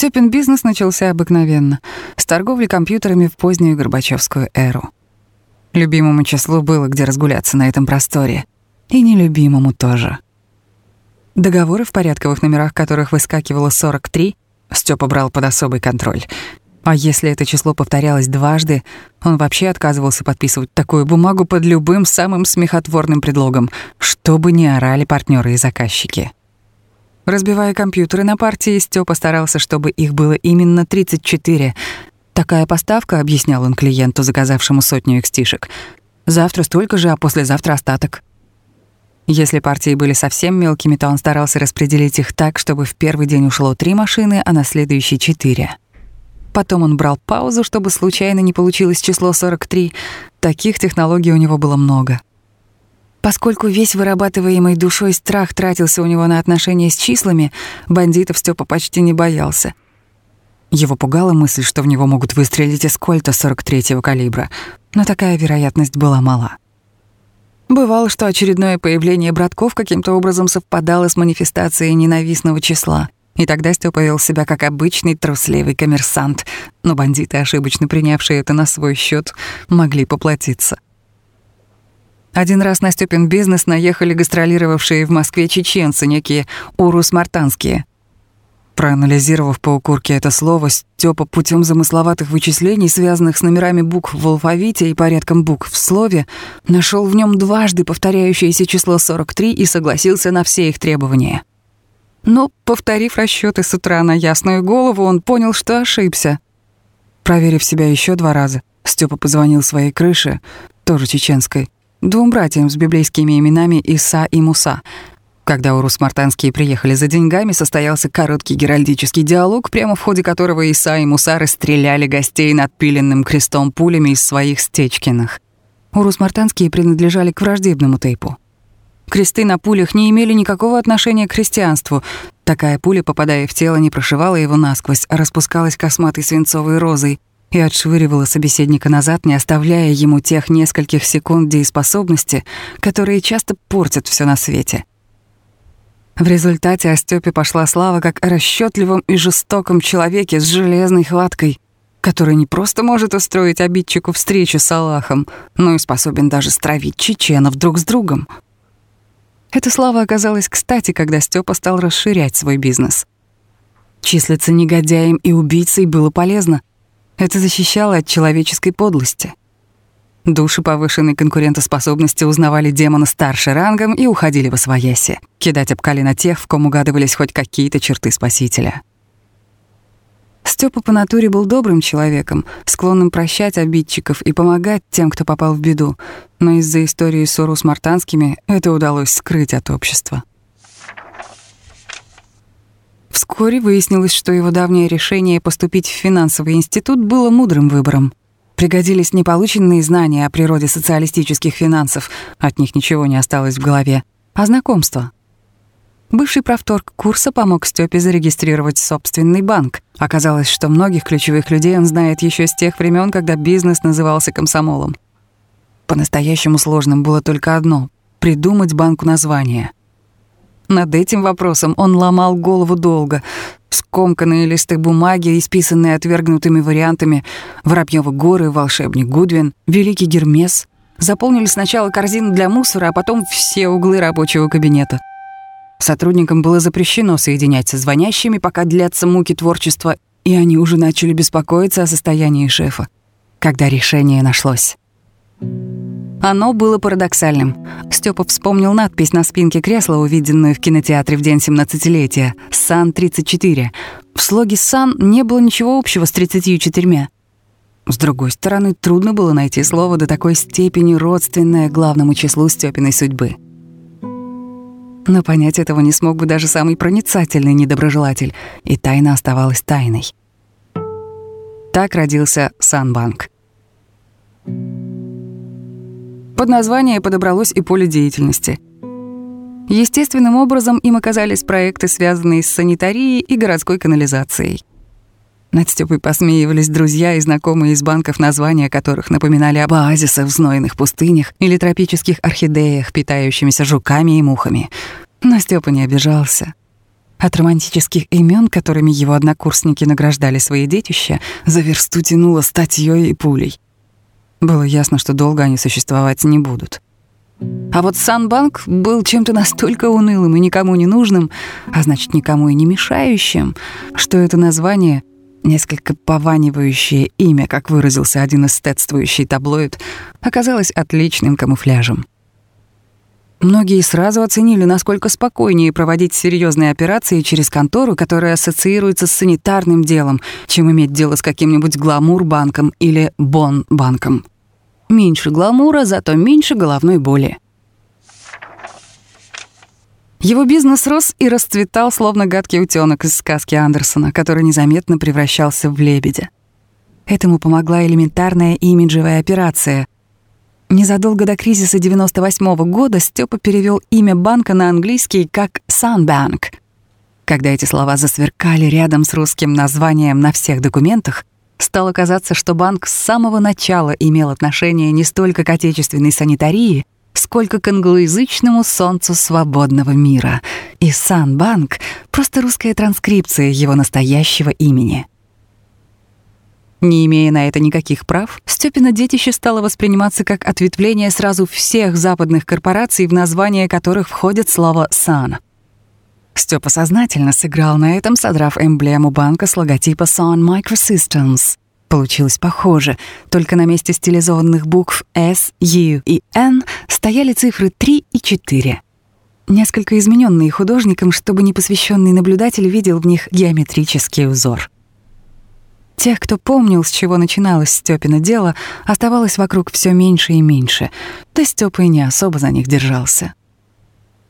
Степин бизнес начался обыкновенно, с торговли компьютерами в позднюю Горбачевскую эру. Любимому числу было где разгуляться на этом просторе. И нелюбимому тоже. Договоры в порядковых номерах, которых выскакивало 43, Степа брал под особый контроль. А если это число повторялось дважды, он вообще отказывался подписывать такую бумагу под любым самым смехотворным предлогом, чтобы не орали партнеры и заказчики. Разбивая компьютеры на партии, Степа старался, чтобы их было именно 34. Такая поставка, объяснял он клиенту, заказавшему сотню экстишек. Завтра столько же, а послезавтра остаток. Если партии были совсем мелкими, то он старался распределить их так, чтобы в первый день ушло три машины, а на следующий — четыре. Потом он брал паузу, чтобы случайно не получилось число 43. Таких технологий у него было много. Поскольку весь вырабатываемый душой страх тратился у него на отношения с числами, бандитов Степа почти не боялся. Его пугала мысль, что в него могут выстрелить из кольта 43-го калибра, но такая вероятность была мала. Бывало, что очередное появление братков каким-то образом совпадало с манифестацией ненавистного числа — и тогда Степа вел себя как обычный трусливый коммерсант, но бандиты, ошибочно принявшие это на свой счет, могли поплатиться. Один раз на Степин бизнес наехали гастролировавшие в Москве чеченцы, некие урус-мартанские. Проанализировав по укурке это слово, Степа путем замысловатых вычислений, связанных с номерами букв в алфавите и порядком букв в слове, нашел в нем дважды повторяющееся число 43 и согласился на все их требования. Но, повторив расчеты с утра на ясную голову, он понял, что ошибся. Проверив себя еще два раза, Степа позвонил своей крыше, тоже чеченской, двум братьям с библейскими именами Иса и Муса. Когда урус-мартанские приехали за деньгами, состоялся короткий геральдический диалог, прямо в ходе которого Иса и Муса расстреляли гостей надпиленным крестом пулями из своих стечкиных. Урус-мартанские принадлежали к враждебному тейпу. Кресты на пулях не имели никакого отношения к христианству. Такая пуля, попадая в тело, не прошивала его насквозь, а распускалась косматой свинцовой розой и отшвыривала собеседника назад, не оставляя ему тех нескольких секунд дееспособности, которые часто портят все на свете. В результате о Стёпе пошла слава как о расчетливом и жестоком человеке с железной хваткой, который не просто может устроить обидчику встречу с Аллахом, но и способен даже стравить чеченов друг с другом — эта слава оказалась кстати, когда Степа стал расширять свой бизнес. Числиться негодяем и убийцей было полезно. Это защищало от человеческой подлости. Души повышенной конкурентоспособности узнавали демона старше рангом и уходили во свояси, кидать об колено тех, в ком угадывались хоть какие-то черты спасителя. Степа по натуре был добрым человеком, склонным прощать обидчиков и помогать тем, кто попал в беду, но из-за истории ссору с мартанскими это удалось скрыть от общества. Вскоре выяснилось, что его давнее решение поступить в финансовый институт было мудрым выбором. Пригодились не полученные знания о природе социалистических финансов, от них ничего не осталось в голове, а знакомство — Бывший правторг курса помог Стёпе зарегистрировать собственный банк. Оказалось, что многих ключевых людей он знает еще с тех времен, когда бизнес назывался комсомолом. По-настоящему сложным было только одно — придумать банку название. Над этим вопросом он ломал голову долго. Скомканные листы бумаги, исписанные отвергнутыми вариантами, Воробьёвы горы, волшебник Гудвин, Великий Гермес, заполнили сначала корзину для мусора, а потом все углы рабочего кабинета — Сотрудникам было запрещено соединяться с звонящими, пока длятся муки творчества, и они уже начали беспокоиться о состоянии шефа, когда решение нашлось. Оно было парадоксальным. Степа вспомнил надпись на спинке кресла, увиденную в кинотеатре в день 17-летия «Сан-34». В слоге «Сан» не было ничего общего с 34. С другой стороны, трудно было найти слово до такой степени родственное главному числу Степиной судьбы — но понять этого не смог бы даже самый проницательный недоброжелатель, и тайна оставалась тайной. Так родился Санбанк. Под название подобралось и поле деятельности. Естественным образом им оказались проекты, связанные с санитарией и городской канализацией. Над Стёпой посмеивались друзья и знакомые из банков, названия которых напоминали об оазисах в знойных пустынях или тропических орхидеях, питающимися жуками и мухами. Но Стёпа не обижался. От романтических имен, которыми его однокурсники награждали свои детища, за версту тянуло статьей и пулей. Было ясно, что долго они существовать не будут. А вот Санбанк был чем-то настолько унылым и никому не нужным, а значит, никому и не мешающим, что это название, несколько пованивающее имя, как выразился один эстетствующий таблоид, оказалось отличным камуфляжем. Многие сразу оценили, насколько спокойнее проводить серьезные операции через контору, которая ассоциируется с санитарным делом, чем иметь дело с каким-нибудь гламур-банком или бон-банком. Меньше гламура, зато меньше головной боли. Его бизнес рос и расцветал, словно гадкий утёнок из сказки Андерсона, который незаметно превращался в лебедя. Этому помогла элементарная имиджевая операция. Незадолго до кризиса 98 -го года Степа перевел имя банка на английский как Sunbank. Когда эти слова засверкали рядом с русским названием на всех документах, стало казаться, что банк с самого начала имел отношение не столько к отечественной санитарии, сколько к англоязычному солнцу свободного мира. И Санбанк — просто русская транскрипция его настоящего имени. Не имея на это никаких прав, Стёпина детище стало восприниматься как ответвление сразу всех западных корпораций, в название которых входит слово «сан». Степа сознательно сыграл на этом, содрав эмблему банка с логотипа Sun Microsystems. Получилось похоже, только на месте стилизованных букв S, U и N стояли цифры 3 и 4. Несколько измененные художником, чтобы непосвященный наблюдатель видел в них геометрический узор. Тех, кто помнил, с чего начиналось Стёпино дело, оставалось вокруг все меньше и меньше, да Стёпа и не особо за них держался.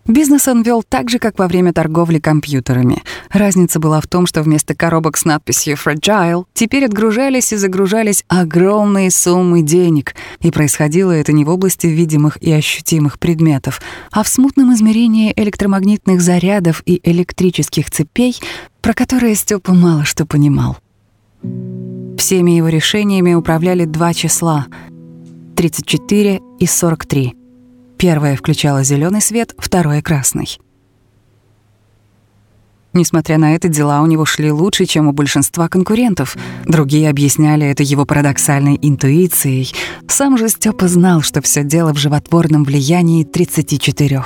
Бизнес он вел так же, как во время торговли компьютерами. Разница была в том, что вместо коробок с надписью «Fragile» теперь отгружались и загружались огромные суммы денег, и происходило это не в области видимых и ощутимых предметов, а в смутном измерении электромагнитных зарядов и электрических цепей, про которые Степа мало что понимал. Всеми его решениями управляли два числа — 34 и 43 — Первое включало зеленый свет, второе — красный. Несмотря на это, дела у него шли лучше, чем у большинства конкурентов. Другие объясняли это его парадоксальной интуицией. Сам же Степа знал, что все дело в животворном влиянии 34.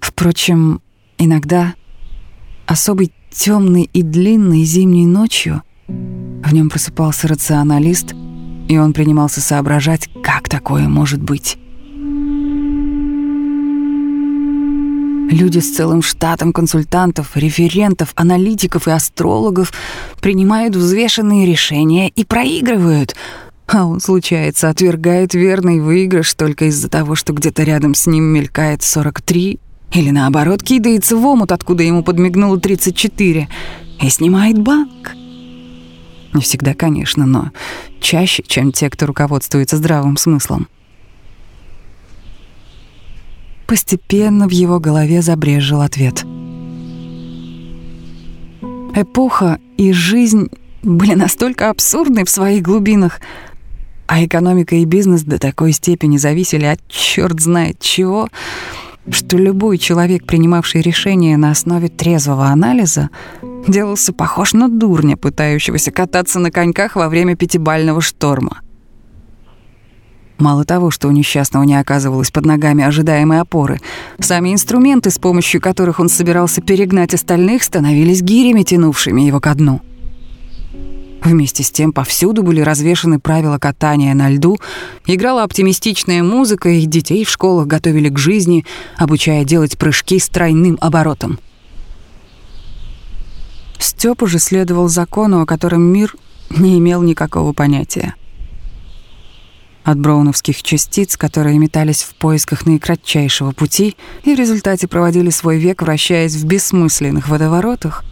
Впрочем, иногда особой темной и длинной зимней ночью в нем просыпался рационалист, и он принимался соображать, как такое может быть. Люди с целым штатом консультантов, референтов, аналитиков и астрологов принимают взвешенные решения и проигрывают. А он, случается, отвергает верный выигрыш только из-за того, что где-то рядом с ним мелькает 43, или наоборот кидается в омут, откуда ему подмигнуло 34, и снимает банк. Не всегда, конечно, но чаще, чем те, кто руководствуется здравым смыслом. Постепенно в его голове забрежил ответ. Эпоха и жизнь были настолько абсурдны в своих глубинах, а экономика и бизнес до такой степени зависели от черт знает чего, что любой человек, принимавший решение на основе трезвого анализа, делался похож на дурня, пытающегося кататься на коньках во время пятибального шторма. Мало того, что у несчастного не оказывалось под ногами ожидаемой опоры, сами инструменты, с помощью которых он собирался перегнать остальных, становились гирями, тянувшими его ко дну. Вместе с тем повсюду были развешаны правила катания на льду, играла оптимистичная музыка, и детей в школах готовили к жизни, обучая делать прыжки с тройным оборотом. Стёп уже следовал закону, о котором мир не имел никакого понятия от броуновских частиц, которые метались в поисках наикратчайшего пути и в результате проводили свой век, вращаясь в бессмысленных водоворотах,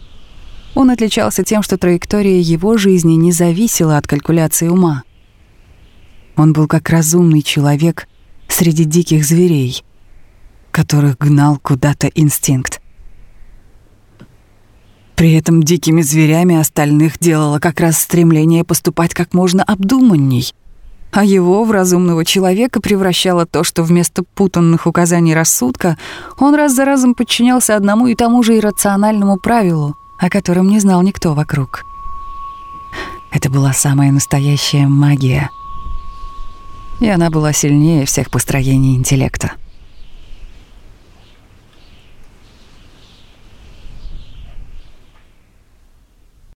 он отличался тем, что траектория его жизни не зависела от калькуляции ума. Он был как разумный человек среди диких зверей, которых гнал куда-то инстинкт. При этом дикими зверями остальных делало как раз стремление поступать как можно обдуманней — а его в разумного человека превращало то, что вместо путанных указаний рассудка он раз за разом подчинялся одному и тому же иррациональному правилу, о котором не знал никто вокруг. Это была самая настоящая магия. И она была сильнее всех построений интеллекта.